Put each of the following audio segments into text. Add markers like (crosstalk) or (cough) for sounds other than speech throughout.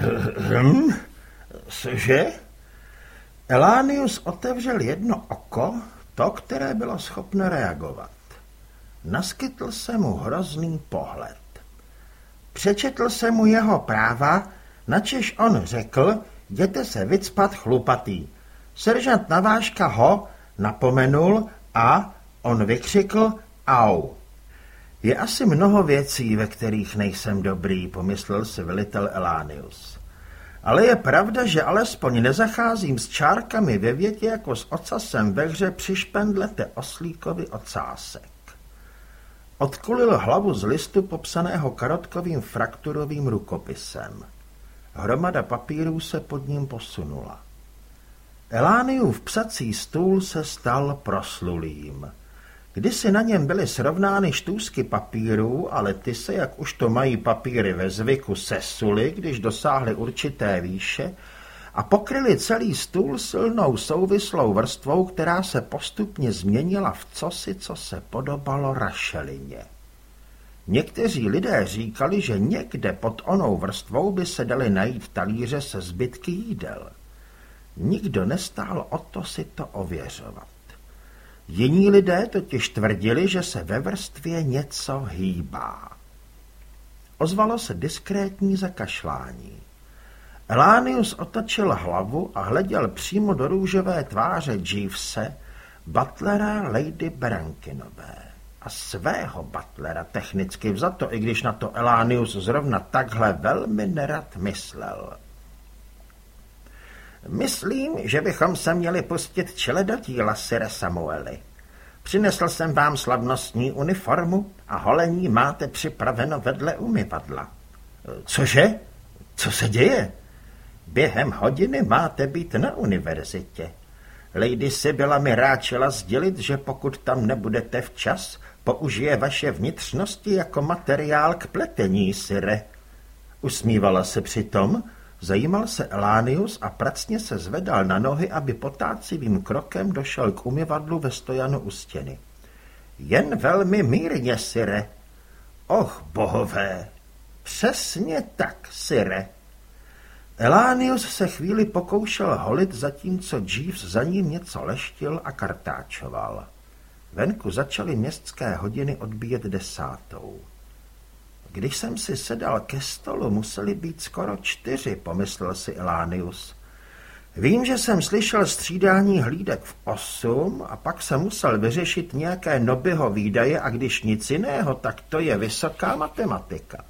Hm? Cože? Elánius otevřel jedno oko, to, které bylo schopno reagovat. Naskytl se mu hrozný pohled. Přečetl se mu jeho práva, načež on řekl, jděte se vycpat chlupatý. Seržant Navážka ho napomenul a on vykřikl au. Je asi mnoho věcí, ve kterých nejsem dobrý, pomyslel si velitel Elánius. Ale je pravda, že alespoň nezacházím s čárkami ve větě jako s ocasem ve hře při špendlete oslíkovi ocásek. Odkulil hlavu z listu popsaného karotkovým frakturovým rukopisem. Hromada papírů se pod ním posunula. Elániův psací stůl se stal proslulým. Kdysi na něm byly srovnány štůzky papírů, ale ty se, jak už to mají papíry ve zvyku, sesuly, když dosáhly určité výše a pokryli celý stůl silnou souvislou vrstvou, která se postupně změnila v cosi, co se podobalo rašelině. Někteří lidé říkali, že někde pod onou vrstvou by se dali najít talíře se zbytky jídel. Nikdo nestál o to si to ověřovat. Jiní lidé totiž tvrdili, že se ve vrstvě něco hýbá. Ozvalo se diskrétní zakašlání. Elánius otočil hlavu a hleděl přímo do růžové tváře Jeevese, butlera Lady Brankinové. A svého butlera technicky vzato, i když na to Elánius zrovna takhle velmi nerad myslel. Myslím, že bychom se měli pustit čele do díla, Sire Samueli. Přinesl jsem vám slavnostní uniformu a holení máte připraveno vedle umyvadla. Cože? Co se děje? Během hodiny máte být na univerzitě. Lady Sibyla mi ráčela sdělit, že pokud tam nebudete včas, použije vaše vnitřnosti jako materiál k pletení, Sire. Usmívala se přitom, Zajímal se Elánius a pracně se zvedal na nohy, aby potácivým krokem došel k umyvadlu ve stojanu u stěny. Jen velmi mírně, Sire. Och, bohové, přesně tak, Sire. Elánius se chvíli pokoušel holit, zatímco Jeeves za ním něco leštil a kartáčoval. Venku začaly městské hodiny odbíjet desátou. Když jsem si sedal ke stolu, museli být skoro čtyři, pomyslel si Elánius. Vím, že jsem slyšel střídání hlídek v osm a pak jsem musel vyřešit nějaké nobyho výdaje a když nic jiného, tak to je vysoká matematika.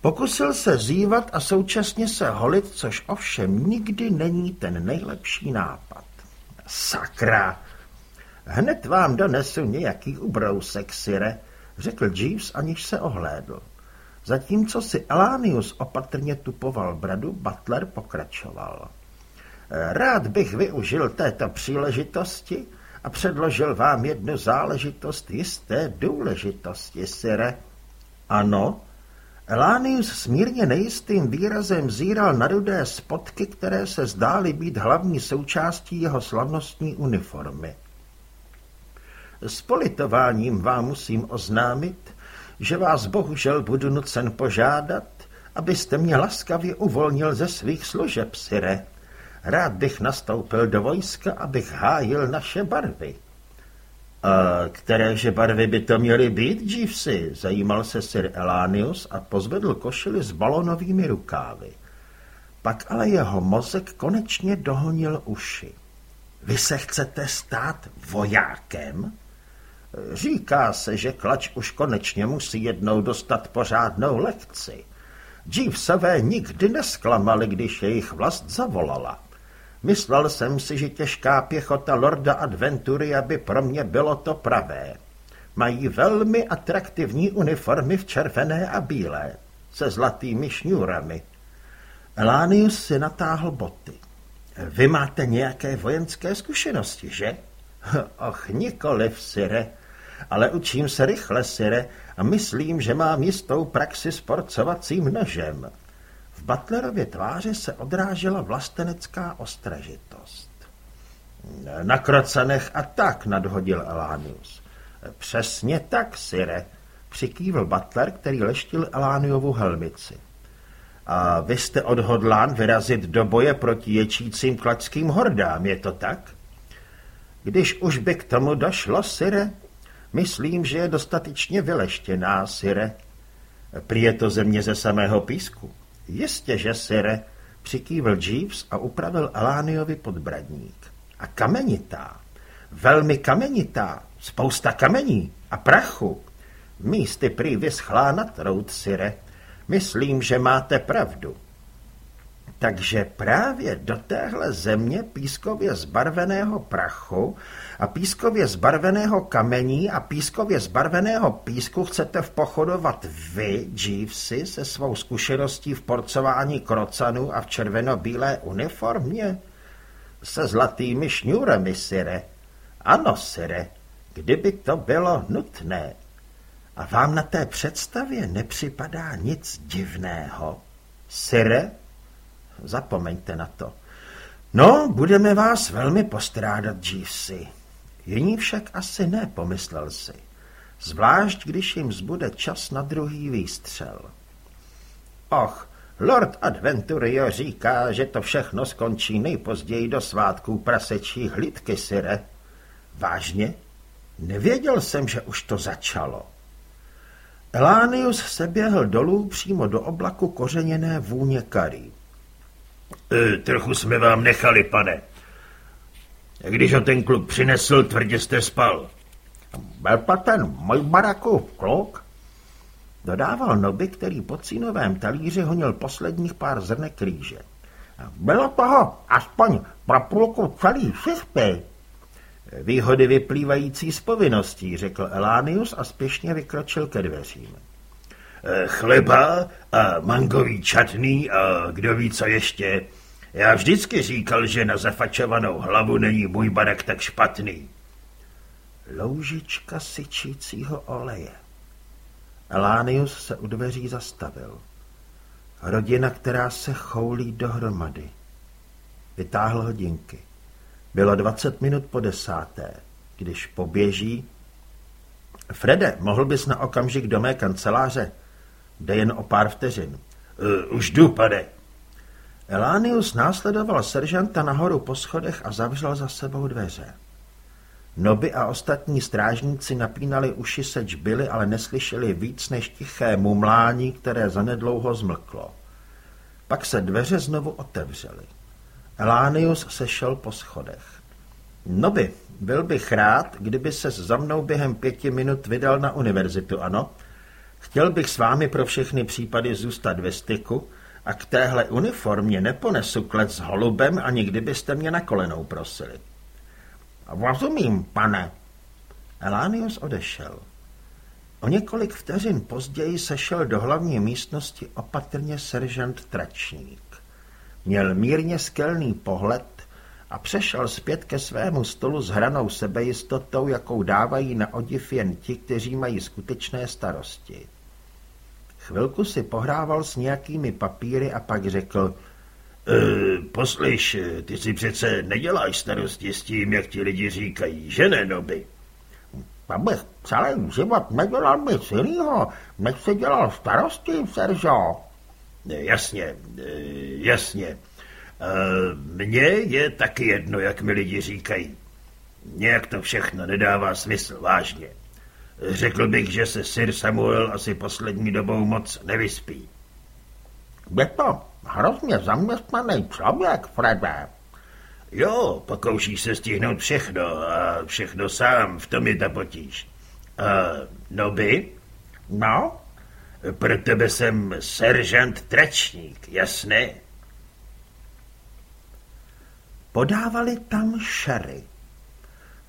Pokusil se zývat a současně se holit, což ovšem nikdy není ten nejlepší nápad. Sakra! Hned vám donesu nějaký ubrousek, Sire, řekl Jeeves, aniž se ohlédl. Zatímco si Elánius opatrně tupoval bradu, Butler pokračoval. Rád bych využil této příležitosti a předložil vám jednu záležitost jisté důležitosti, Sire. Ano, Elánius smírně nejistým výrazem zíral na rudé spotky, které se zdály být hlavní součástí jeho slavnostní uniformy. S politováním vám musím oznámit, že vás bohužel budu nucen požádat, abyste mě laskavě uvolnil ze svých služeb, Sire. Rád bych nastoupil do vojska, abych hájil naše barvy. A kteréže barvy by to měly být, Jeevesy? Zajímal se Sir Elánius a pozvedl košili s balonovými rukávy. Pak ale jeho mozek konečně dohonil uši. Vy se chcete stát vojákem? Říká se, že klač už konečně musí jednou dostat pořádnou lekci. Jeevesové nikdy nesklamali, když jejich vlast zavolala. Myslel jsem si, že těžká pěchota Lorda Adventury by pro mě bylo to pravé. Mají velmi atraktivní uniformy v červené a bílé, se zlatými šňůrami. Elánius si natáhl boty. Vy máte nějaké vojenské zkušenosti, že? (laughs) Och, nikoliv, Sire, ale učím se rychle, Sire, a myslím, že mám jistou praxi s porcovacím nožem. V Butlerově tváři se odrážela vlastenecká ostražitost. Na krocenech a tak, nadhodil Elánius. Přesně tak, Sire, přikývil Butler, který leštil Elániovu helmici. A vy jste odhodlán vyrazit do boje proti ječícím klačským hordám, je to tak? Když už by k tomu došlo, Sire, myslím, že je dostatečně vyleštěná, Sire. Prý je to země ze samého písku. Jistě, že, Sire, přikývil Jeeves a upravil Elániovi podbradník. A kamenitá, velmi kamenitá, spousta kamení a prachu. Místy prý vyschlá na trout, Sire. Myslím, že máte pravdu. Takže právě do téhle země pískově zbarveného prachu a pískově zbarveného kamení a pískově zbarveného písku chcete vpochodovat vy, Jeevesy, se svou zkušeností v porcování krocanů a v červeno-bílé uniformě? Se zlatými šňůrami, Sire. Ano, Sire, kdyby to bylo nutné. A vám na té představě nepřipadá nic divného? Sire? Zapomeňte na to. No, budeme vás velmi postrádat, Jeevesy. Jiní však asi ne, pomyslel si. Zvlášť, když jim zbude čas na druhý výstřel. Och, Lord Adventurio říká, že to všechno skončí nejpozději do svátků prasečí hlídky, Sire. Vážně? Nevěděl jsem, že už to začalo. Elánius se běhl dolů přímo do oblaku kořeněné vůně karý. E, trochu jsme vám nechali, pane. Když ho ten kluk přinesl, tvrdě jste spal. Byl to ten můj baraku kluk? Dodával Noby, který po cínovém talíři honil posledních pár zrnek rýže. Bylo toho aspoň pro půlku celý šispy. Výhody vyplývající z povinností, řekl Elánius a spěšně vykročil ke dveřím. Eh, chleba a mangový čatný a kdo ví co ještě. Já vždycky říkal, že na zafačovanou hlavu není můj barak tak špatný. Loužička syčícího oleje. Elánius se u dveří zastavil. Rodina, která se choulí dohromady. Vytáhl hodinky. Bylo dvacet minut po desáté. Když poběží... Frede, mohl bys na okamžik do mé kanceláře? Jde jen o pár vteřin. Uh, už jdu, pane. Elánius následoval seržanta nahoru po schodech a zavřel za sebou dveře. Noby a ostatní strážníci napínali uši seč byli, ale neslyšeli víc než tiché mumlání, které zanedlouho zmlklo. Pak se dveře znovu otevřely. Elánius sešel po schodech. Noby, byl bych rád, kdyby se za mnou během pěti minut vydal na univerzitu, ano? Chtěl bych s vámi pro všechny případy zůstat ve styku a k téhle uniformě neponesu klec s holubem, ani kdybyste mě na kolenou prosili. Rozumím, pane. Elánius odešel. O několik vteřin později sešel do hlavní místnosti opatrně seržant Tračník. Měl mírně skelný pohled a přešel zpět ke svému stolu s hranou sebejistotou, jakou dávají na odiv jen ti, kteří mají skutečné starosti. Chvilku si pohrával s nějakými papíry a pak řekl, e, poslyš, ty si přece neděláš starosti s tím, jak ti lidi říkají, že ne, Noby? Abych celý život nedělal nic jiného, než se dělal starosti, Seržo. Jasně, e, jasně. Mně je taky jedno, jak mi lidi říkají. Nějak to všechno nedává smysl, vážně. Řekl bych, že se Sir Samuel asi poslední dobou moc nevyspí. Je to hrozně zaměstnaný člověk, Frede. Jo, pokouší se stihnout všechno a všechno sám, v tom je ta potíž. Uh, no by? No? Pro tebe jsem seržant Tračník, jasné? Podávali tam šery.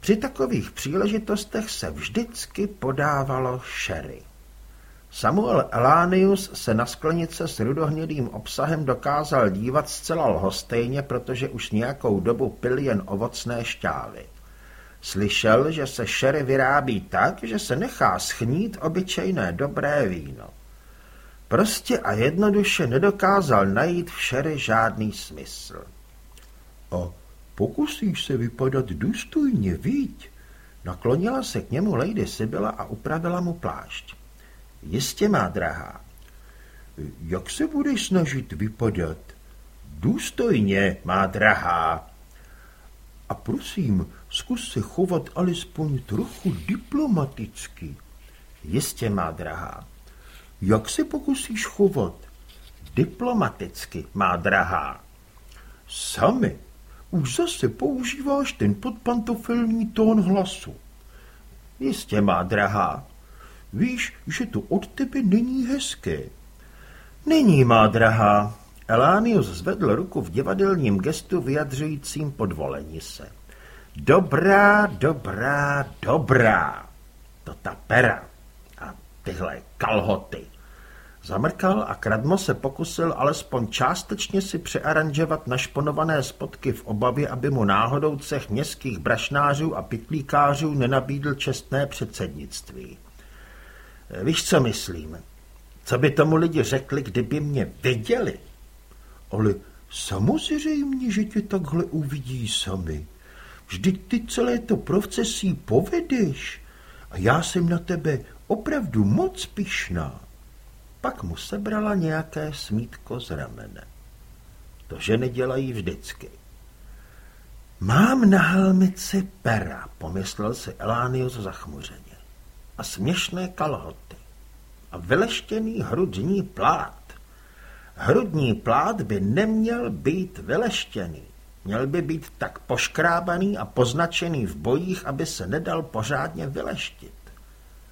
Při takových příležitostech se vždycky podávalo sherry. Samuel Elánius se na sklenice s rudohnědým obsahem dokázal dívat zcela lhostejně, protože už nějakou dobu pil jen ovocné šťávy. Slyšel, že se sherry vyrábí tak, že se nechá schnít obyčejné dobré víno. Prostě a jednoduše nedokázal najít v sherry žádný smysl. O Pokusíš se vypadat důstojně, viď? Naklonila se k němu Lady Sibyla a upravila mu plášť. Jistě má drahá. Jak se budeš snažit vypadat? Důstojně, má drahá. A prosím, zkus se chovat alespoň trochu diplomaticky. Jistě, má drahá. Jak se pokusíš chovat? Diplomaticky, má drahá. Sami, už zase používáš ten podpantofelní tón hlasu. Jistě, má drahá. Víš, že to od tebe není hezké. Není, má drahá. Elánius zvedl ruku v divadelním gestu vyjadřujícím podvolení se. Dobrá, dobrá, dobrá. To ta pera a tyhle kalhoty. Zamrkal a Kradmo se pokusil alespoň částečně si přearanžovat našponované spotky v obavě, aby mu náhodou cech městských brašnářů a pitlíkářů nenabídl čestné předsednictví. Víš, co myslím? Co by tomu lidi řekli, kdyby mě viděli? Ale samozřejmě, že tě takhle uvidí sami. Vždyť ty celé to procesí povedeš a já jsem na tebe opravdu moc pišná. Pak mu sebrala nějaké smítko z ramene. To ženy dělají vždycky. Mám na helmici pera, pomyslel si Elánius zachmuřeně. A směšné kalhoty. A vyleštěný hrudní plát. Hrudní plát by neměl být vyleštěný. Měl by být tak poškrábaný a poznačený v bojích, aby se nedal pořádně vyleštit.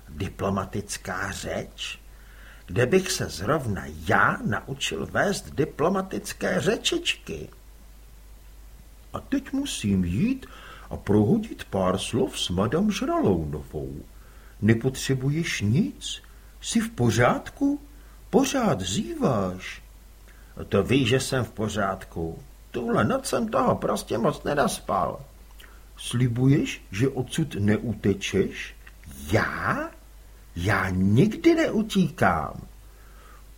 Diplomatická řeč? Kde bych se zrovna já naučil vést diplomatické řečičky? A teď musím jít a prohodit pár slov s madam Žralounovou. Nepotřebuješ nic? Jsi v pořádku? Pořád zýváš. To víš, že jsem v pořádku. Tuhle noc jsem toho prostě moc nedaspal. Slibuješ, že odsud neutečeš? Já? Já nikdy neutíkám.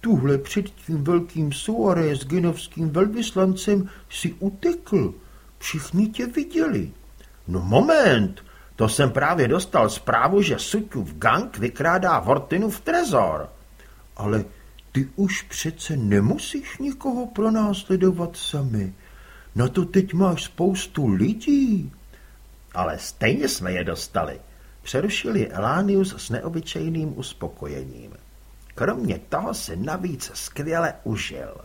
Tuhle před tím velkým Suarez genovským velvyslancem si utekl. Všichni tě viděli. No moment, to jsem právě dostal zprávu, že Suťův gang vykrádá Vortinu v trezor. Ale ty už přece nemusíš nikoho pronásledovat sami. Na to teď máš spoustu lidí. Ale stejně jsme je dostali. Přerušili Elánius s neobyčejným uspokojením. Kromě toho si navíc skvěle užil.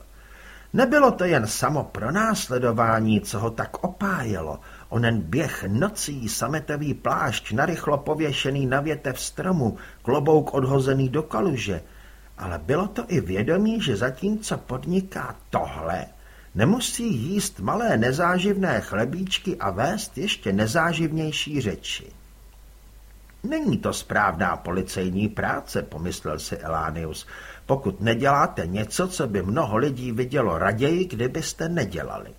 Nebylo to jen samo pronásledování, co ho tak opájelo, onen běh nocí, sametový plášť, narychlo pověšený na větev stromu, klobouk odhozený do kaluže, ale bylo to i vědomí, že zatímco podniká tohle, nemusí jíst malé nezáživné chlebíčky a vést ještě nezáživnější řeči. Není to správná policejní práce, pomyslel si Elánius, pokud neděláte něco, co by mnoho lidí vidělo raději, kdybyste nedělali.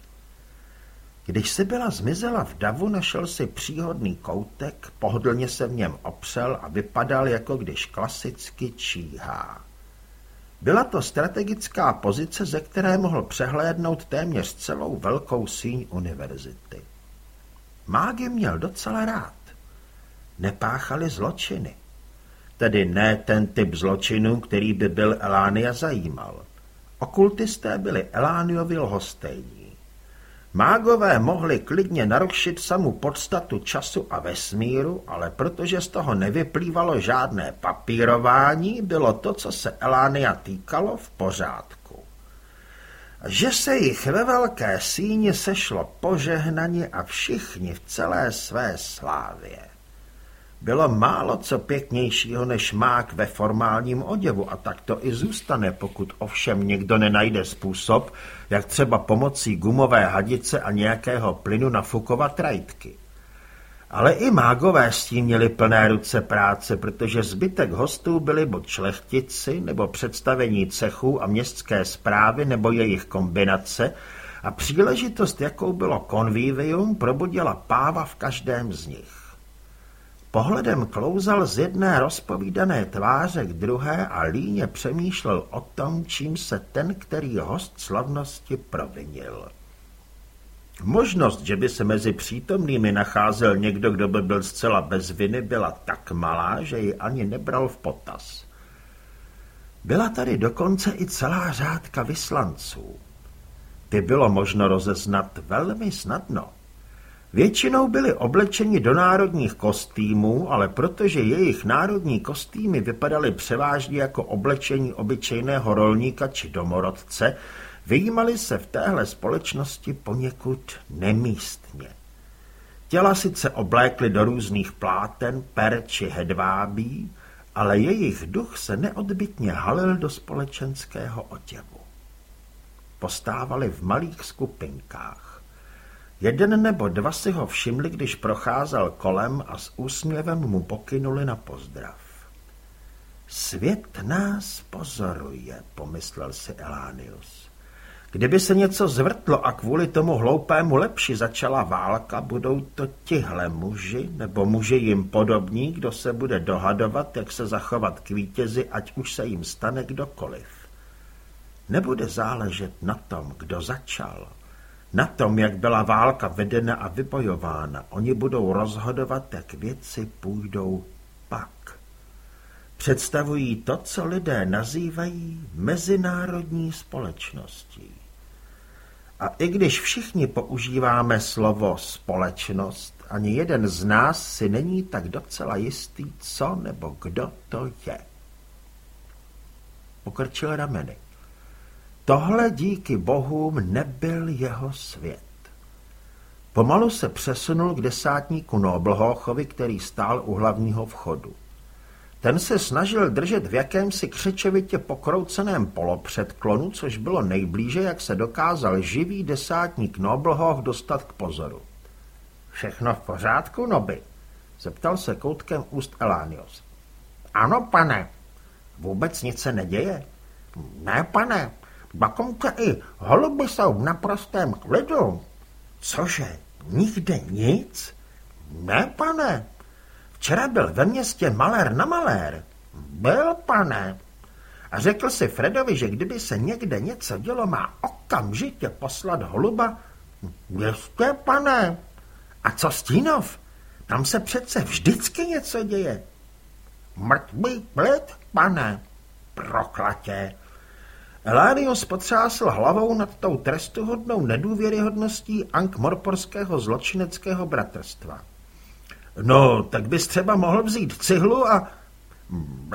Když si byla zmizela v davu, našel si příhodný koutek, pohodlně se v něm opřel a vypadal, jako když klasicky číhá. Byla to strategická pozice, ze které mohl přehlédnout téměř celou velkou síň univerzity. Mágy měl docela rád. Nepáchali zločiny. Tedy ne ten typ zločinů, který by byl Elánia zajímal. Okultisté byli Elániovi lhostejní. Mágové mohli klidně narušit samu podstatu času a vesmíru, ale protože z toho nevyplývalo žádné papírování, bylo to, co se Elánia týkalo, v pořádku. Že se jich ve velké síni sešlo požehnaně a všichni v celé své slávě. Bylo málo co pěknějšího než mák ve formálním oděvu a tak to i zůstane, pokud ovšem někdo nenajde způsob, jak třeba pomocí gumové hadice a nějakého plynu nafukovat trajtky. Ale i mágové s tím měli plné ruce práce, protože zbytek hostů byli buď šlechtici, nebo představení cechů a městské zprávy, nebo jejich kombinace, a příležitost, jakou bylo konvívium, probudila páva v každém z nich. Pohledem klouzal z jedné rozpovídané tváře k druhé a líně přemýšlel o tom, čím se ten, který host slavnosti provinil. Možnost, že by se mezi přítomnými nacházel někdo, kdo by byl zcela bez viny, byla tak malá, že ji ani nebral v potaz. Byla tady dokonce i celá řádka vyslanců. Ty bylo možno rozeznat velmi snadno. Většinou byli oblečeni do národních kostýmů, ale protože jejich národní kostýmy vypadaly převážně jako oblečení obyčejného rolníka či domorodce, vyjímali se v téhle společnosti poněkud nemístně. Těla sice oblékly do různých pláten, per či hedvábí, ale jejich duch se neodbitně halil do společenského otěvu. Postávali v malých skupinkách. Jeden nebo dva si ho všimli, když procházel kolem a s úsměvem mu pokynuli na pozdrav. Svět nás pozoruje, pomyslel si Elánius. Kdyby se něco zvrtlo a kvůli tomu hloupému lepši začala válka, budou to tihle muži nebo muži jim podobní, kdo se bude dohadovat, jak se zachovat k vítězi, ať už se jim stane kdokoliv. Nebude záležet na tom, kdo začal, na tom, jak byla válka vedena a vybojována. Oni budou rozhodovat, jak věci půjdou pak. Představují to, co lidé nazývají mezinárodní společností. A i když všichni používáme slovo společnost, ani jeden z nás si není tak docela jistý, co nebo kdo to je. Pokrčil rameny. Tohle díky bohům nebyl jeho svět. Pomalu se přesunul k desátníku Noblhochovi, který stál u hlavního vchodu. Ten se snažil držet v jakémsi křečevitě pokrouceném polopředklonu, což bylo nejblíže, jak se dokázal živý desátník Noblhoch dostat k pozoru. Všechno v pořádku, Noby? Zeptal se koutkem úst Elánios. Ano, pane. Vůbec nic se neděje? Ne, pane. Dokonce i holuby jsou v naprostém klidu. Cože, nikde nic? Ne, pane. Včera byl ve městě malér na malér. Byl, pane. A řekl si Fredovi, že kdyby se někde něco dělo, má okamžitě poslat holuba. Jistě, pane. A co Stínov? Tam se přece vždycky něco děje. Mrtvý klid, pane. Proklatě. Elánios potřásl hlavou nad tou trestuhodnou nedůvěryhodností ankmorporského zločineckého bratrstva. No, tak bys třeba mohl vzít cihlu a...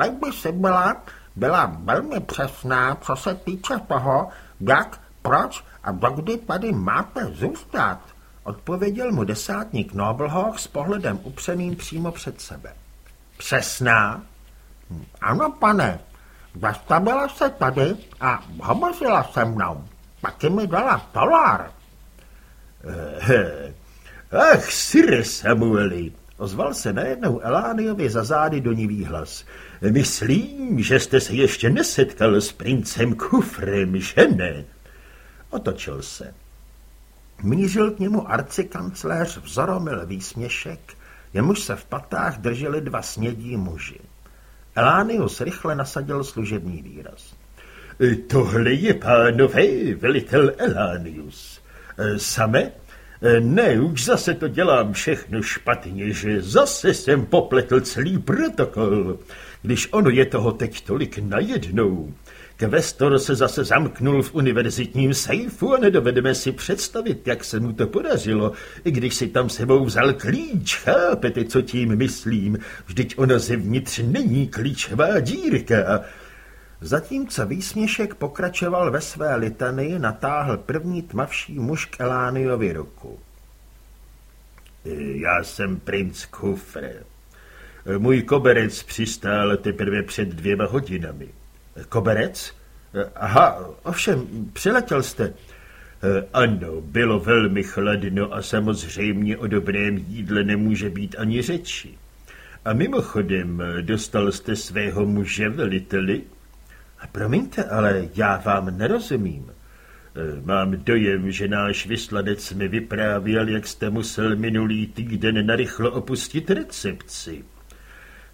Jak by si byla, byla velmi přesná, co se týče toho, jak, proč a dokdy tady máte zůstat, odpověděl mu desátník Noblhoch s pohledem upřeným přímo před sebe. Přesná? Ano, pane, zastavila se tady a hovořila se mnou. Taky mi dala dolar. Ach, Sire Samueli, Ozval se najednou Elániovi za zády donivý hlas. Myslím, že jste se ještě nesetkal s princem Kufrem, že ne? Otočil se. Mířil k němu arcikancléř vzoromil výsměšek, jemuž se v patách drželi dva snědí muži. Elánius rychle nasadil služební výraz. Tohle je pánové velitel Elánius. Same E, ne, už zase to dělám všechno špatně, že zase jsem popletl celý protokol, když ono je toho teď tolik najednou. Kvestor se zase zamknul v univerzitním sejfu a nedovedeme si představit, jak se mu to podařilo, i když si tam sebou vzal klíč, chápete, co tím myslím, vždyť ona zevnitř není klíčová dírka. Zatímco výsměšek pokračoval ve své litany, natáhl první tmavší muž k Elániovi ruku. Já jsem princ Kufr. Můj koberec přistál teprve před dvěma hodinami. Koberec? Aha, ovšem, přiletěl jste. Ano, bylo velmi chladno a samozřejmě o dobrém jídle nemůže být ani řeči. A mimochodem, dostal jste svého muže veliteli? Promiňte, ale já vám nerozumím. E, mám dojem, že náš vyslanec mi vyprávěl, jak jste musel minulý týden narychlo opustit recepci.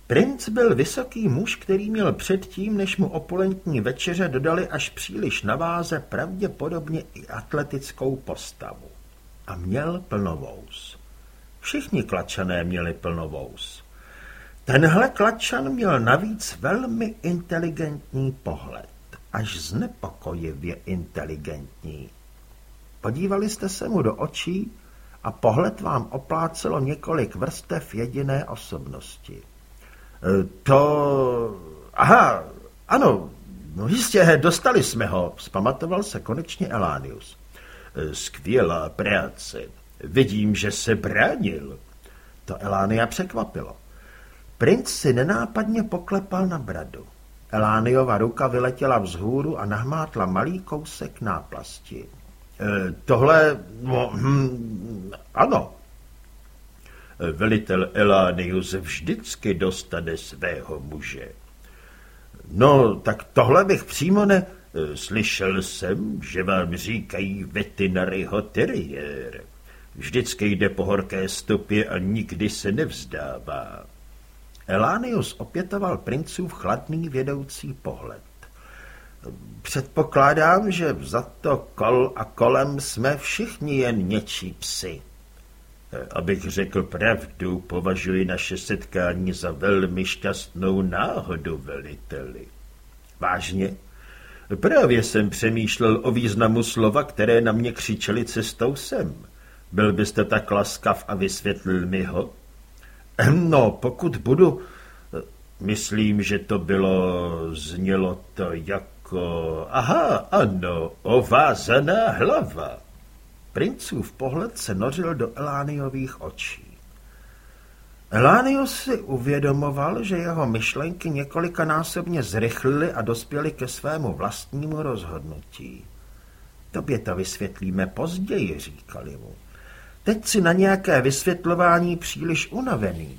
Princ byl vysoký muž, který měl předtím, než mu opulentní večeře dodali až příliš na váze, pravděpodobně i atletickou postavu. A měl plnovous. Všichni klačané měli plnovous. Tenhle klačan měl navíc velmi inteligentní pohled, až znepokojivě inteligentní. Podívali jste se mu do očí a pohled vám oplácelo několik vrstev jediné osobnosti. E, to... Aha, ano, no jistě, dostali jsme ho, vzpamatoval se konečně Elánius. E, skvělá práce. Vidím, že se bránil. To Elánia překvapilo. Princ si nenápadně poklepal na bradu. Elániova ruka vyletěla vzhůru a nahmátla malý kousek náplasti. E, tohle, no, hm, ano. Velitel Elánius vždycky dostane svého muže. No, tak tohle bych přímo ne... E, slyšel jsem, že vám říkají veterinariho teriér. Vždycky jde po horké stopě a nikdy se nevzdává. Elánius opětoval princův chladný vědoucí pohled. Předpokládám, že za to kol a kolem jsme všichni jen něčí psy. Abych řekl pravdu, považuji naše setkání za velmi šťastnou náhodu, veliteli. Vážně? Právě jsem přemýšlel o významu slova, které na mě křičeli cestou sem. Byl byste tak laskav a vysvětlil mi ho? No, pokud budu... Myslím, že to bylo... Znělo to jako... Aha, ano, ovázaná hlava. Princův pohled se nořil do Elániových očí. Elánius si uvědomoval, že jeho myšlenky několikanásobně zrychlily a dospěly ke svému vlastnímu rozhodnutí. Tobě to vysvětlíme později, říkali mu. Teď si na nějaké vysvětlování příliš unavený.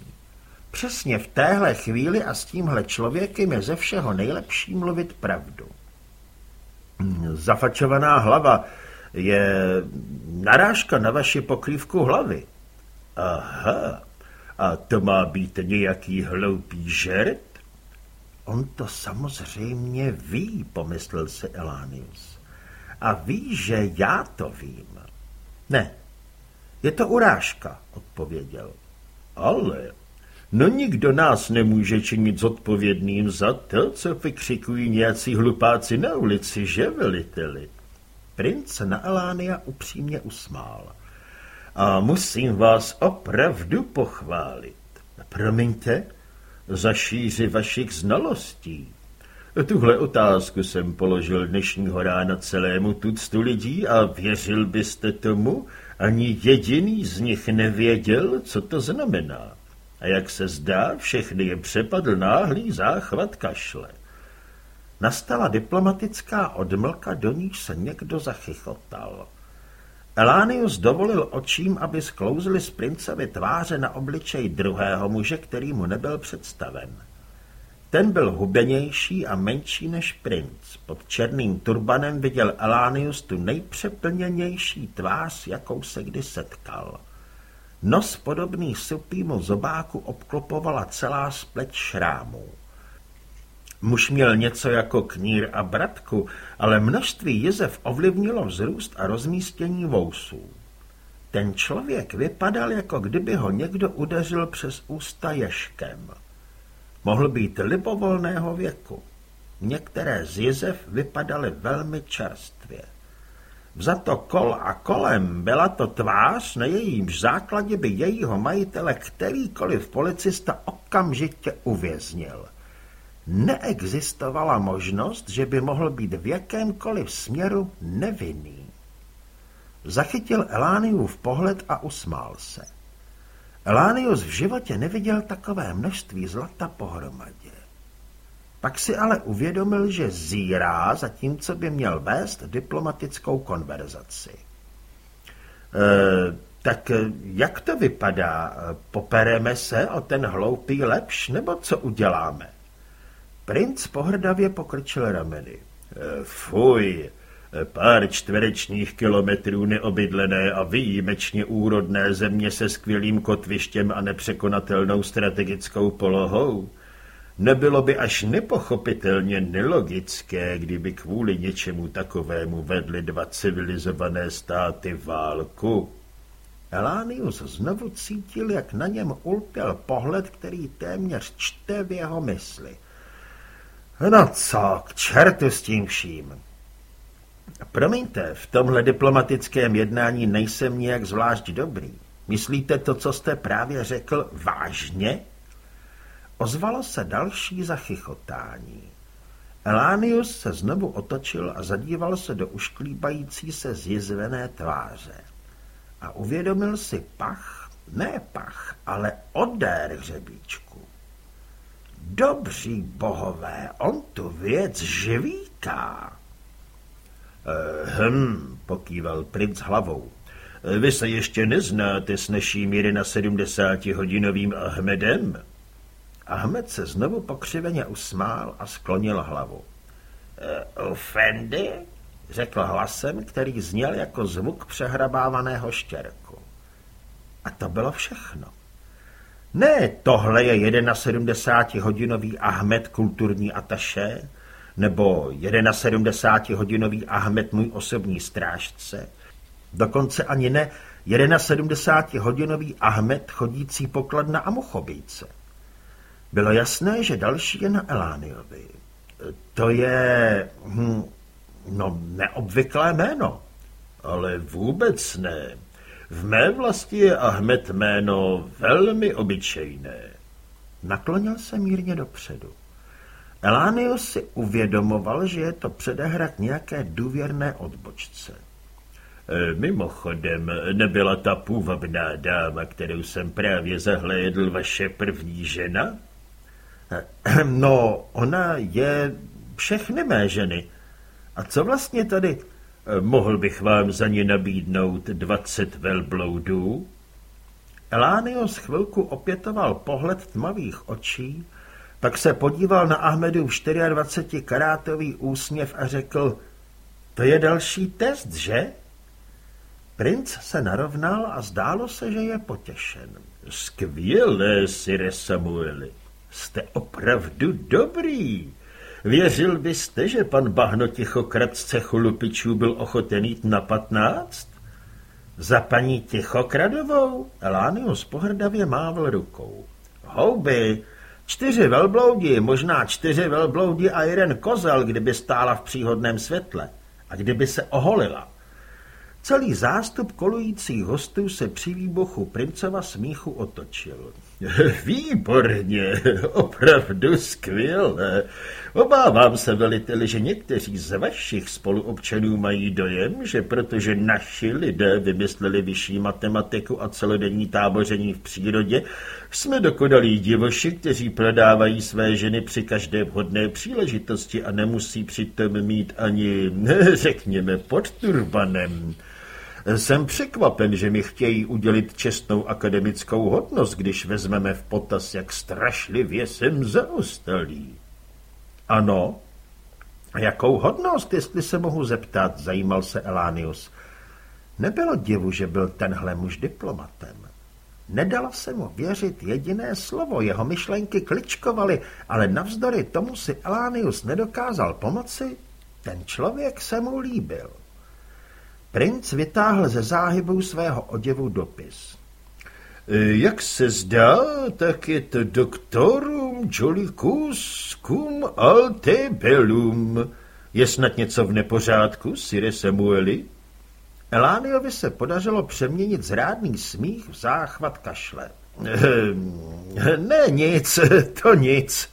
Přesně v téhle chvíli a s tímhle člověkem je ze všeho nejlepší mluvit pravdu. Zafačovaná hlava je narážka na vaši pokrývku hlavy. Aha, a to má být nějaký hloupý žert? On to samozřejmě ví, pomyslel se Elánius. A ví, že já to vím. Ne, je to urážka, odpověděl. Ale, no nikdo nás nemůže činit zodpovědným za to, co vykřikují nějací hlupáci na ulici, že veliteli? Prince na Elánia upřímně usmál. A musím vás opravdu pochválit. Promiňte, za šíři vašich znalostí. Tuhle otázku jsem položil dnešního rána celému tuctu lidí a věřil byste tomu, ani jediný z nich nevěděl, co to znamená. A jak se zdá, všechny je přepadl náhlý záchvat kašle. Nastala diplomatická odmlka, do níž se někdo zachychotal. Elánius dovolil očím, aby sklouzli z princevy tváře na obličej druhého muže, který mu nebyl představen. Ten byl hubenější a menší než princ. Pod černým turbanem viděl Elánius tu nejpřeplněnější tvář, jakou se kdy setkal. Nos podobný supýmu zobáku obklopovala celá spleť šrámů. Muž měl něco jako knír a bratku, ale množství jezev ovlivnilo vzrůst a rozmístění vousů. Ten člověk vypadal, jako kdyby ho někdo udeřil přes ústa ješkem. Mohl být libovolného věku. Některé z jezev vypadaly velmi čerstvě. Vzato kol a kolem byla to tvář, na jejímž základě by jejího majitele kterýkoliv policista okamžitě uvěznil. Neexistovala možnost, že by mohl být v jakémkoliv směru nevinný. Zachytil Elániův pohled a usmál se. Elánius v životě neviděl takové množství zlata pohromadě. Pak si ale uvědomil, že zírá, zatímco by měl vést diplomatickou konverzaci. E, tak jak to vypadá? Popereme se o ten hloupý lepš, nebo co uděláme? Princ pohrdavě pokrčil rameny. E, fuj, Pár čtverečních kilometrů neobydlené a výjimečně úrodné země se skvělým kotvištěm a nepřekonatelnou strategickou polohou. Nebylo by až nepochopitelně nelogické, kdyby kvůli něčemu takovému vedly dva civilizované státy válku. Elánius znovu cítil, jak na něm ulpěl pohled, který téměř čte v jeho mysli. No co, k čertu s tím vším. Promiňte, v tomhle diplomatickém jednání nejsem nijak zvlášť dobrý. Myslíte to, co jste právě řekl, vážně? Ozvalo se další zachychotání. Elánius se znovu otočil a zadíval se do ušklíbající se zjizvené tváře. A uvědomil si pach, ne pach, ale odér hřebíčku. Dobří bohové, on tu věc živítá. Hm, pokýval princ hlavou. Vy se ještě neznáte s naším 71-hodinovým Ahmedem? Ahmed se znovu pokřiveně usmál a sklonil hlavu. Uh, Fendi? řekl hlasem, který zněl jako zvuk přehrabávaného štěrku. A to bylo všechno. Ne, tohle je 71-hodinový Ahmed kulturní ataše, nebo 71-hodinový Ahmed můj osobní strážce, dokonce ani ne 71-hodinový Ahmed chodící pokladna a muchobíce. Bylo jasné, že další je na Elániovi. To je, hm, no, neobvyklé jméno. Ale vůbec ne. V mé vlasti je Ahmed jméno velmi obyčejné. Naklonil se mírně dopředu. Elánius si uvědomoval, že je to předehra k nějaké důvěrné odbočce. E, mimochodem, nebyla ta půvabná dáma, kterou jsem právě zahlédl, vaše první žena? (clears throat) No, ona je všechny mé ženy. A co vlastně tady? Mohl bych vám za ně nabídnout dvacet velbloudů? Elánios chvilku opětoval pohled tmavých očí, pak se podíval na Ahmedu v 24 karátový úsměv a řekl, to je další test, že? Princ se narovnal a zdálo se, že je potěšen. Skvělé, Sire Samueli. Jste opravdu dobrý. Věřil byste, že pan Bahno Tichokrat z cechu lupičů byl ochoten jít na patnáct? Za paní Tichokradovou? Elánius pohrdavě mávl rukou. Houby, čtyři velbloudi, možná čtyři velbloudi a jeden kozel, kdyby stála v příhodném světle. A kdyby se oholila. Celý zástup kolujících hostů se při výbuchu princova smíchu otočil. (laughs) Výborně, (laughs) opravdu skvěle. Obávám se, veliteli, že někteří z vašich spoluobčanů mají dojem, že protože naši lidé vymysleli vyšší matematiku a celodenní táboření v přírodě, jsme dokonalí divoši, kteří prodávají své ženy při každé vhodné příležitosti a nemusí přitom mít ani, (laughs) řekněme, pod turbanem. Jsem překvapen, že mi chtějí udělit čestnou akademickou hodnost, když vezmeme v potaz, jak strašlivě jsem zaostalý. Ano. A jakou hodnost, jestli se mohu zeptat, zajímal se Elánius. Nebylo divu, že byl tenhle muž diplomatem. Nedala se mu věřit jediné slovo, jeho myšlenky kličkovaly, ale navzdory tomu si Elánius nedokázal pomoci, ten člověk se mu líbil. Princ vytáhl ze záhybu svého oděvu dopis. E, jak se zdá, tak je to doktorum Jolicus cum altebellum. Je snad něco v nepořádku, Sire Samueli? Elániovi se podařilo přeměnit zrádný smích v záchvat kašle. Ne, nic, (laughs) to nic.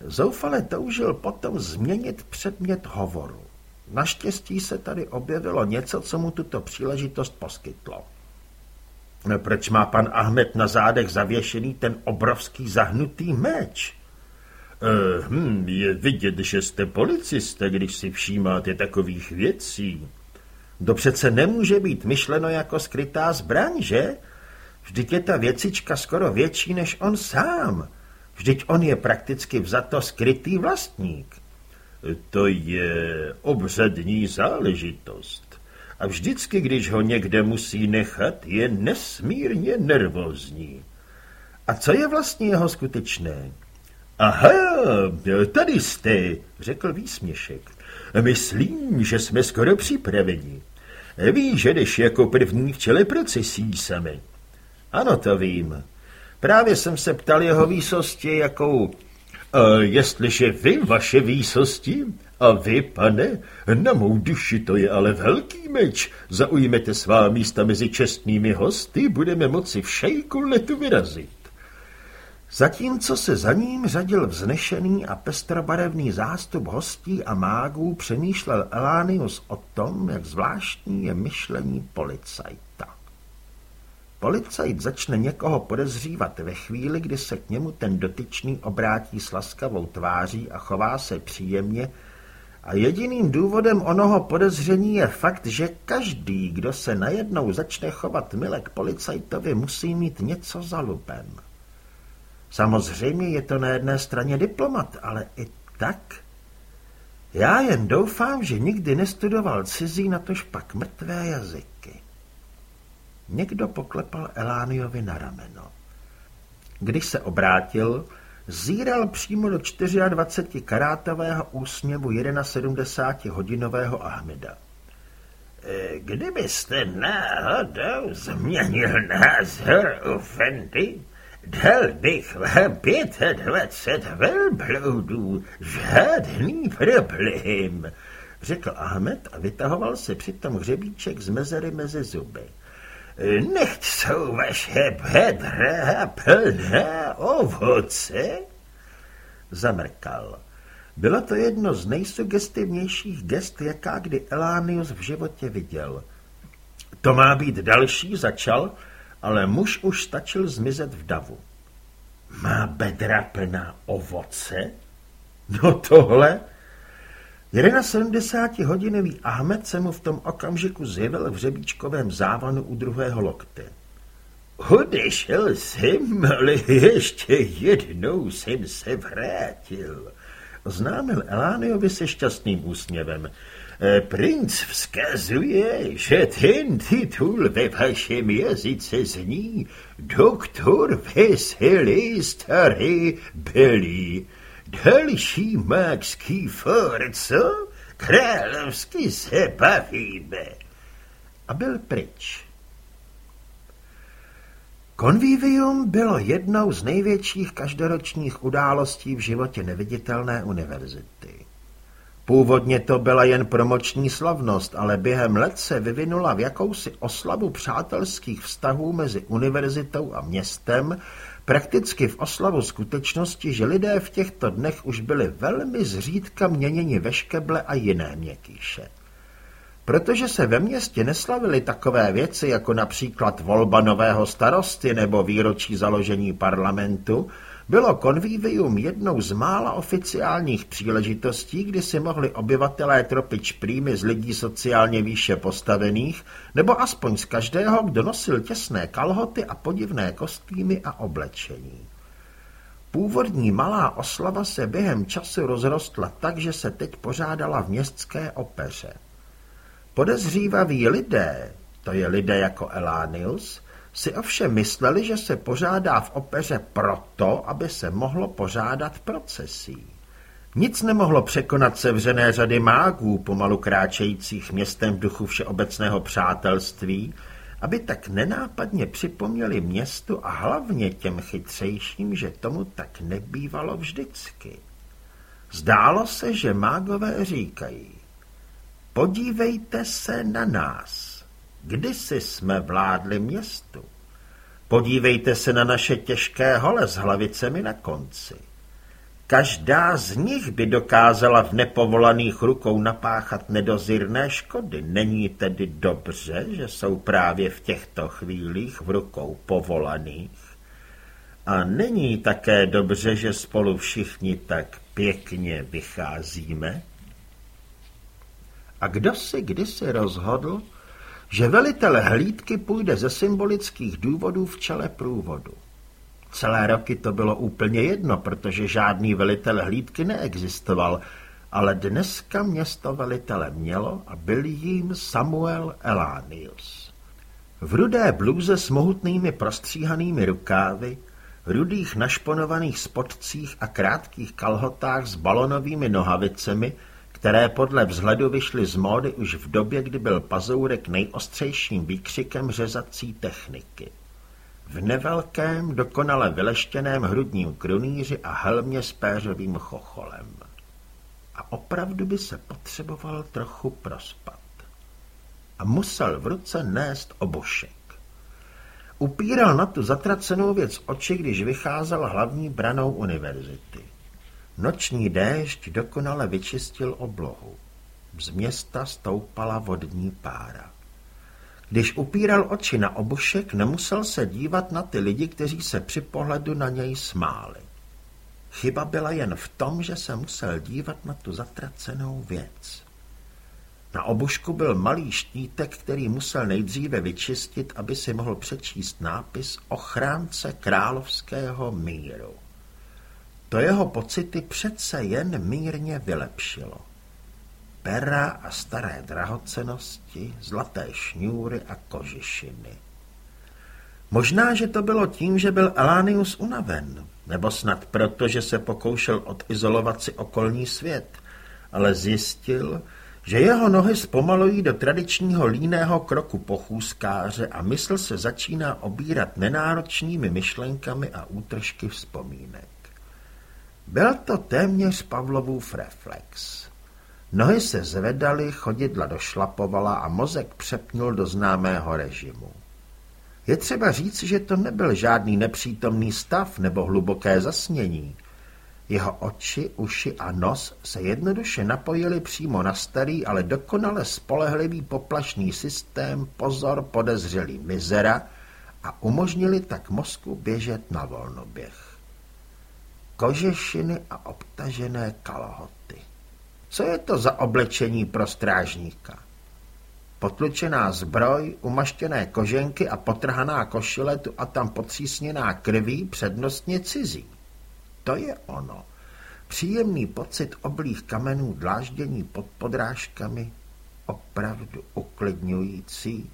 Zoufale toužil potom změnit předmět hovoru. Naštěstí se tady objevilo něco, co mu tuto příležitost poskytlo. Proč má pan Ahmed na zádech zavěšený ten obrovský zahnutý meč? Uh, hm, je vidět, že jste policista, když si všímáte takových věcí. To přece nemůže být myšleno jako skrytá zbraň, že? Vždyť je ta věcička skoro větší než on sám. Vždyť on je prakticky vzato skrytý vlastník. To je obřadní záležitost. A vždycky, když ho někde musí nechat, je nesmírně nervózní. A co je vlastně jeho skutečné? Aha, tady jste, řekl výsměšek. Myslím, že jsme skoro připraveni. Víš, že jdeš jako první v čele procesí sami. Ano, to vím. Právě jsem se ptal jeho výsosti, jakou... A jestliže vy, vaše výsosti, a vy, pane, na mou duši to je ale velký meč, zaujmete svá místa mezi čestnými hosty, budeme moci v šejku letu vyrazit. Zatímco se za ním řadil vznešený a pestrobarevný zástup hostí a mágů, přemýšlel Elánius o tom, jak zvláštní je myšlení policajta. Policajt začne někoho podezřívat ve chvíli, kdy se k němu ten dotyčný obrátí s laskavou tváří a chová se příjemně, a jediným důvodem onoho podezření je fakt, že každý, kdo se najednou začne chovat mile k policajtovi, musí mít něco za lupem. Samozřejmě je to na jedné straně diplomat, ale i tak. Já jen doufám, že nikdy nestudoval cizí, natož pak mrtvé jazyky. Někdo poklepal Elániovi na rameno. Když se obrátil, zíral přímo do 24 karátového úsměvu 71-hodinového Ahmeda. E, kdybyste náhodou změnil názor u Fendy, dal bych vám 25 velbloudů, žádný problém, řekl Ahmed a vytahoval se přitom hřebíček z mezery mezi zuby. Nechť jsou vaše bedra plná ovoce? Zamrkal. Bylo to jedno z nejsugestivnějších gest, jaká kdy Elánius v životě viděl. To má být další, začal, ale muž už stačil zmizet v davu. Má bedra plná ovoce? No tohle... 71-hodinový Ahmed se mu v tom okamžiku zjevil v řebíčkovém závanu u druhého lokte. Odešel jsem, ale ještě jednou jsem se vrátil, oznámil Elániovi se šťastným úsměvem. E, princ vzkazuje, že ten titul ve vašem jazyce zní doktor veselý starý belý. Další mákský for, co? Královsky se bavíme. A byl pryč. Konvivium bylo jednou z největších každoročních událostí v životě neviditelné univerzity. Původně to byla jen promoční slavnost, ale během let se vyvinula v jakousi oslavu přátelských vztahů mezi univerzitou a městem, prakticky v oslavu skutečnosti, že lidé v těchto dnech už byli velmi zřídka měněni ve škeble a jiné měkýše. Protože se ve městě neslavily takové věci, jako například volba nového starosty nebo výročí založení parlamentu, bylo konvívium jednou z mála oficiálních příležitostí, kdy si mohli obyvatelé tropič prýmy z lidí sociálně výše postavených, nebo aspoň z každého, kdo nosil těsné kalhoty a podivné kostýmy a oblečení. Původní malá oslava se během času rozrostla tak, že se teď pořádala v městské opeře. Podezřívaví lidé, to je lidé jako Elánius, si ovšem mysleli, že se pořádá v opeře proto, aby se mohlo pořádat procesí. Nic nemohlo překonat sevřené řady mágů, pomalu kráčejících městem v duchu všeobecného přátelství, aby tak nenápadně připomněli městu a hlavně těm chytřejším, že tomu tak nebývalo vždycky. Zdálo se, že mágové říkají, podívejte se na nás. Kdysi jsme vládli městu. Podívejte se na naše těžké hole s hlavicemi na konci. Každá z nich by dokázala v nepovolaných rukou napáchat nedozírné škody. Není tedy dobře, že jsou právě v těchto chvílích v rukou povolaných? A není také dobře, že spolu všichni tak pěkně vycházíme? A kdo si kdysi rozhodl, že velitel hlídky půjde ze symbolických důvodů v čele průvodu. Celé roky to bylo úplně jedno, protože žádný velitel hlídky neexistoval, ale dneska město velitele mělo a byl jím Samuel Elánius. V rudé bluze s mohutnými prostříhanými rukávy, rudých našponovaných spodcích a krátkých kalhotách s balonovými nohavicemi, které podle vzhledu vyšly z módy už v době, kdy byl pazourek nejostřejším výkřikem řezací techniky. V nevelkém, dokonale vyleštěném hrudním krunýři a helmě s péřovým chocholem. A opravdu by se potřeboval trochu prospat. A musel v ruce nést obošek. Upíral na tu zatracenou věc oči, když vycházel hlavní branou univerzity. Noční déšť dokonale vyčistil oblohu. Z města stoupala vodní pára. Když upíral oči na obušek, nemusel se dívat na ty lidi, kteří se při pohledu na něj smáli. Chyba byla jen v tom, že se musel dívat na tu zatracenou věc. Na obušku byl malý štítek, který musel nejdříve vyčistit, aby si mohl přečíst nápis Ochránce královského míru. To jeho pocity přece jen mírně vylepšilo. Pera a staré drahocenosti, zlaté šňůry a kožišiny. Možná, že to bylo tím, že byl Elánius unaven, nebo snad proto, že se pokoušel odizolovat si okolní svět, ale zjistil, že jeho nohy zpomalují do tradičního líného kroku pochůzkáře a mysl se začíná obírat nenáročnými myšlenkami a útržky vzpomínek. Byl to téměř Pavlovův reflex. Nohy se zvedaly, chodidla došlapovala a mozek přepnul do známého režimu. Je třeba říct, že to nebyl žádný nepřítomný stav nebo hluboké zasnění. Jeho oči, uši a nos se jednoduše napojili přímo na starý, ale dokonale spolehlivý poplašný systém pozor podezřelý mizera a umožnili tak mozku běžet na volnoběh. Kožešiny a obtažené kalhoty. Co je to za oblečení pro strážníka? Potlučená zbroj, umaštěné koženky a potrhaná košile tu a tam potřísněná krví, přednostně cizí. To je ono. Příjemný pocit oblých kamenů dláždění pod podrážkami, opravdu uklidňující.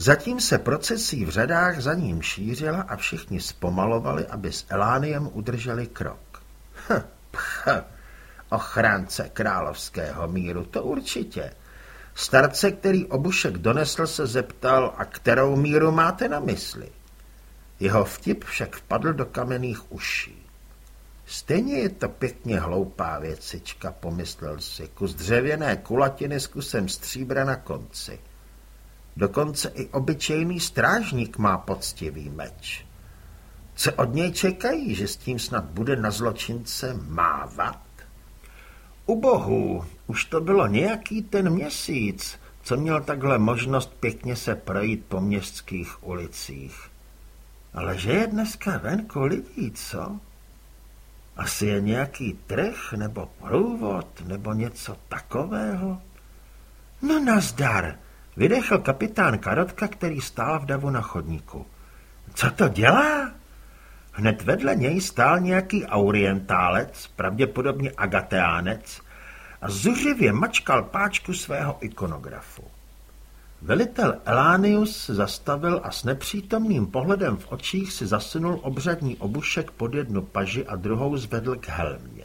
Zatím se procesí v řadách za ním šířila a všichni zpomalovali, aby s Elániem udrželi krok. Hm, pch, ochránce královského míru, to určitě. Starce, který obušek donesl, se zeptal, a kterou míru máte na mysli? Jeho vtip však vpadl do kamenných uší. Stejně je to pěkně hloupá věcička, pomyslel si, kus dřevěné kulatiny s kusem stříbra na konci. Dokonce i obyčejný strážník má poctivý meč. Co od něj čekají, že s tím snad bude na zločince mávat? U bohu, už to bylo nějaký ten měsíc, co měl takhle možnost pěkně se projít po městských ulicích. Ale že je dneska venku lidí, co? Asi je nějaký trh nebo průvod nebo něco takového? No nazdar, vydechl kapitán Karotka, který stál v davu na chodníku. Co to dělá? Hned vedle něj stál nějaký aurientálec, pravděpodobně agateánec, a zuřivě mačkal páčku svého ikonografu. Velitel Elánius zastavil a s nepřítomným pohledem v očích si zasunul obřadní obušek pod jednu paži a druhou zvedl k helmě.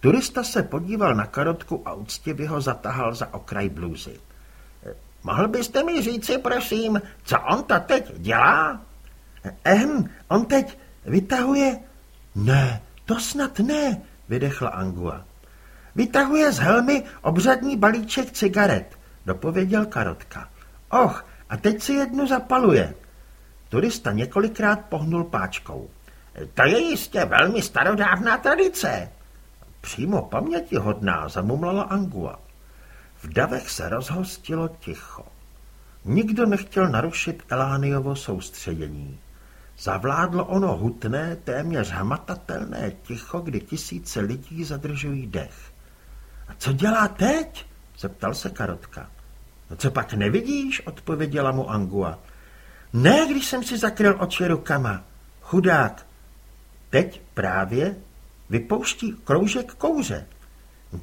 Turista se podíval na karotku a úctivě ho zatahal za okraj blůzy. Mohl byste mi říci, prosím, co on to teď dělá? Ehm, on teď vytahuje... Ne, to snad ne, vydechla Angua. Vytahuje z helmy obřadní balíček cigaret, dopověděl Karotka. Och, a teď si jednu zapaluje. Turista několikrát pohnul páčkou. To je jistě velmi starodávná tradice. Přímo pamětihodná, zamumlala Angua. V davech se rozhostilo ticho. Nikdo nechtěl narušit Elániovo soustředění. Zavládlo ono hutné, téměř hmatatelné ticho, kdy tisíce lidí zadržují dech. A co dělá teď? zeptal se Karotka. No co pak nevidíš? odpověděla mu Angua. Ne, když jsem si zakryl oči rukama. Chudák. Teď právě vypouští kroužek kouře.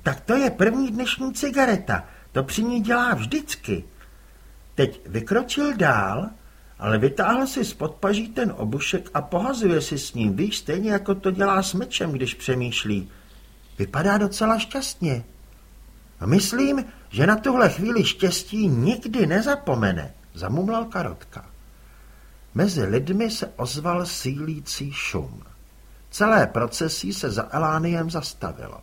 Tak to je první dnešní cigareta. To při ní dělá vždycky. Teď vykročil dál ale vytáhl si z podpaží ten obušek a pohazuje si s ním, víš, stejně jako to dělá s mečem, když přemýšlí. Vypadá docela šťastně. A myslím, že na tuhle chvíli štěstí nikdy nezapomene, zamumlal Karotka. Mezi lidmi se ozval sílící šum. Celé procesí se za Elániem zastavilo.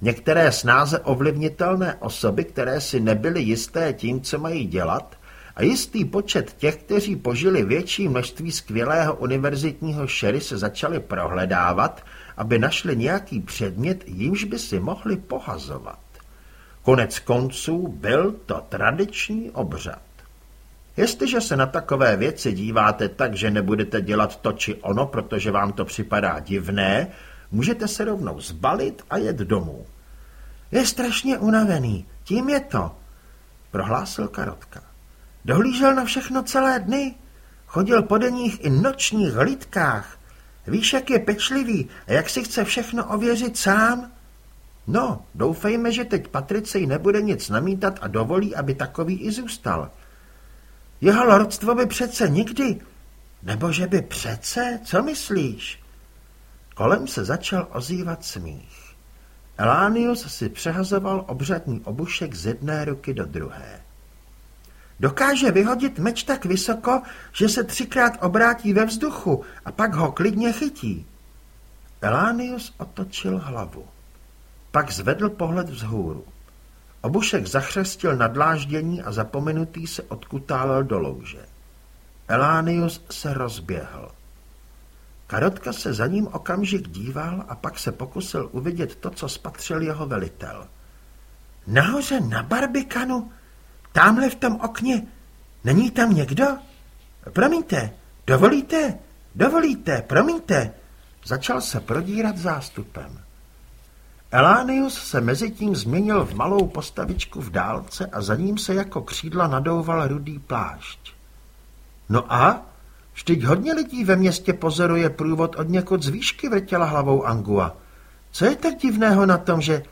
Některé snáze ovlivnitelné osoby, které si nebyly jisté tím, co mají dělat, a jistý počet těch, kteří požili větší množství skvělého univerzitního šery, se začali prohledávat, aby našli nějaký předmět, jímž by si mohli pohazovat. Konec konců byl to tradiční obřad. Jestliže se na takové věci díváte tak, že nebudete dělat to či ono, protože vám to připadá divné, můžete se rovnou zbalit a jet domů. Je strašně unavený, tím je to, prohlásil Karotka. Dohlížel na všechno celé dny, chodil po denních i nočních hlídkách. Víš, jak je pečlivý a jak si chce všechno ověřit sám? No, doufejme, že teď Patricej nebude nic namítat a dovolí, aby takový i zůstal. Jeho lordstvo by přece nikdy... Nebo že by přece? Co myslíš? Kolem se začal ozývat smích. Elánius si přehazoval obřadní obušek z jedné ruky do druhé. Dokáže vyhodit meč tak vysoko, že se třikrát obrátí ve vzduchu a pak ho klidně chytí. Elánius otočil hlavu. Pak zvedl pohled vzhůru. Obušek zachřestil na dláždění a zapomenutý se odkutálel do louže. Elánius se rozběhl. Karotka se za ním okamžik díval a pak se pokusil uvidět to, co spatřil jeho velitel. Nahoře na barbikanu? Tamhle v tom okně? Není tam někdo? Promiňte, dovolíte? Dovolíte, promiňte. Začal se prodírat zástupem. Elánius se mezitím změnil v malou postavičku v dálce a za ním se jako křídla nadouval rudý plášť. No a? Vždyť hodně lidí ve městě pozoruje průvod od někud z výšky vrtěla hlavou Angua. Co je tak divného na tom, že...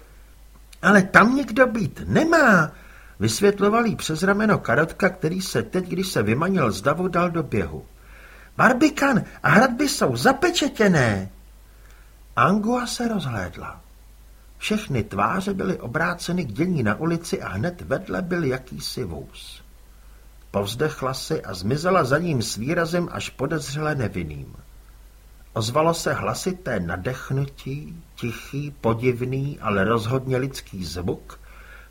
Ale tam někdo být nemá, vysvětloval jí přes rameno karotka, který se teď, když se vymanil z davu, dal do běhu. Barbikan a hradby jsou zapečetěné. Angua se rozhlédla. Všechny tváře byly obráceny k dění na ulici a hned vedle byl jakýsi vůz. Povzdechla si a zmizela za ním s výrazem až podezřele nevinným. Ozvalo se hlasité nadechnutí, tichý, podivný, ale rozhodně lidský zvuk,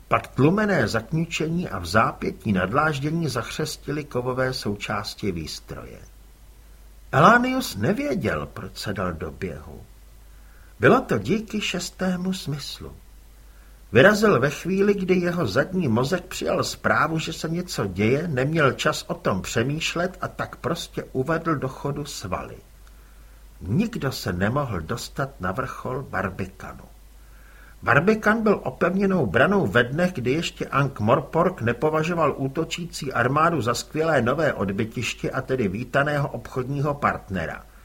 pak tlumené zakňučení a v zápětí nadláždění zachřestily kovové součásti výstroje. Elánius nevěděl, proč se dal do běhu. Bylo to díky šestému smyslu. Vyrazil ve chvíli, kdy jeho zadní mozek přijal zprávu, že se něco děje, neměl čas o tom přemýšlet a tak prostě uvedl do chodu svaly. Nikdo se nemohl dostat na vrchol Barbikanu. Barbikan byl opevněnou branou ve dnech, kdy ještě Ank Morpork nepovažoval útočící armádu za skvělé nové odbytiště a tedy vítaného obchodního partnera –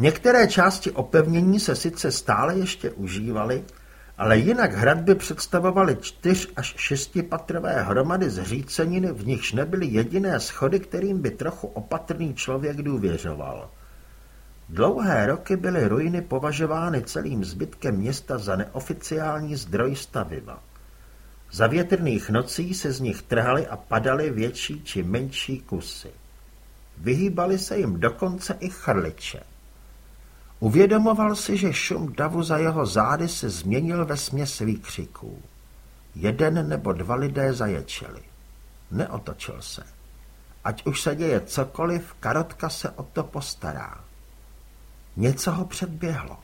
Některé části opevnění se sice stále ještě užívaly, ale jinak hradby představovaly čtyř až šestipatrové hromady zříceniny, v nichž nebyly jediné schody, kterým by trochu opatrný člověk důvěřoval. Dlouhé roky byly ruiny považovány celým zbytkem města za neoficiální zdroj staviva. Za větrných nocí se z nich trhaly a padaly větší či menší kusy. Vyhýbali se jim dokonce i chrliče. Uvědomoval si, že šum davu za jeho zády se změnil ve směs výkřiků. Jeden nebo dva lidé zaječeli. Neotočil se. Ať už se děje cokoliv, karotka se o to postará. Něco ho předběhlo.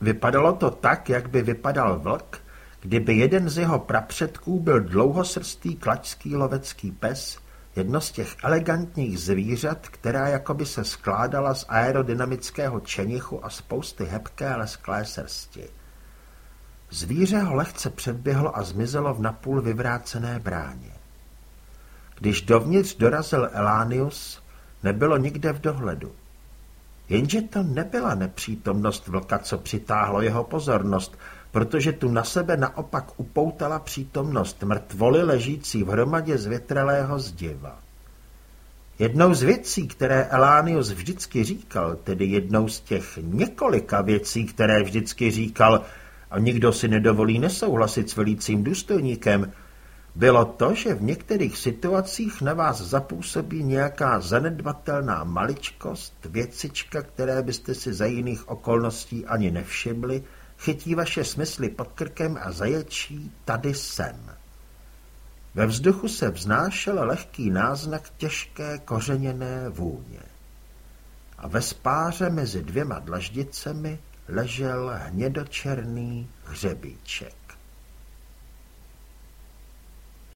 Vypadalo to tak, jak by vypadal vlk, kdyby jeden z jeho prapředků byl dlouhosrstý klačský lovecký pes, Jedno z těch elegantních zvířat, která jakoby se skládala z aerodynamického čenichu a spousty hebké lesklé srsti. Zvíře ho lehce předběhlo a zmizelo v napůl vyvrácené bráně. Když dovnitř dorazil Elánius, nebylo nikde v dohledu. Jenže to nebyla nepřítomnost vlka, co přitáhlo jeho pozornost, protože tu na sebe naopak upoutala přítomnost mrtvoly ležící v hromadě zvětrelého zdiva. Jednou z věcí, které Elánius vždycky říkal, tedy jednou z těch několika věcí, které vždycky říkal, a nikdo si nedovolí nesouhlasit s velícím důstojníkem, bylo to, že v některých situacích na vás zapůsobí nějaká zanedbatelná maličkost, věcička, které byste si za jiných okolností ani nevšimli, chytí vaše smysly pod krkem a zaječí tady sem. Ve vzduchu se vznášel lehký náznak těžké kořeněné vůně. A ve spáře mezi dvěma dlaždicemi ležel hnědočerný hřebíček.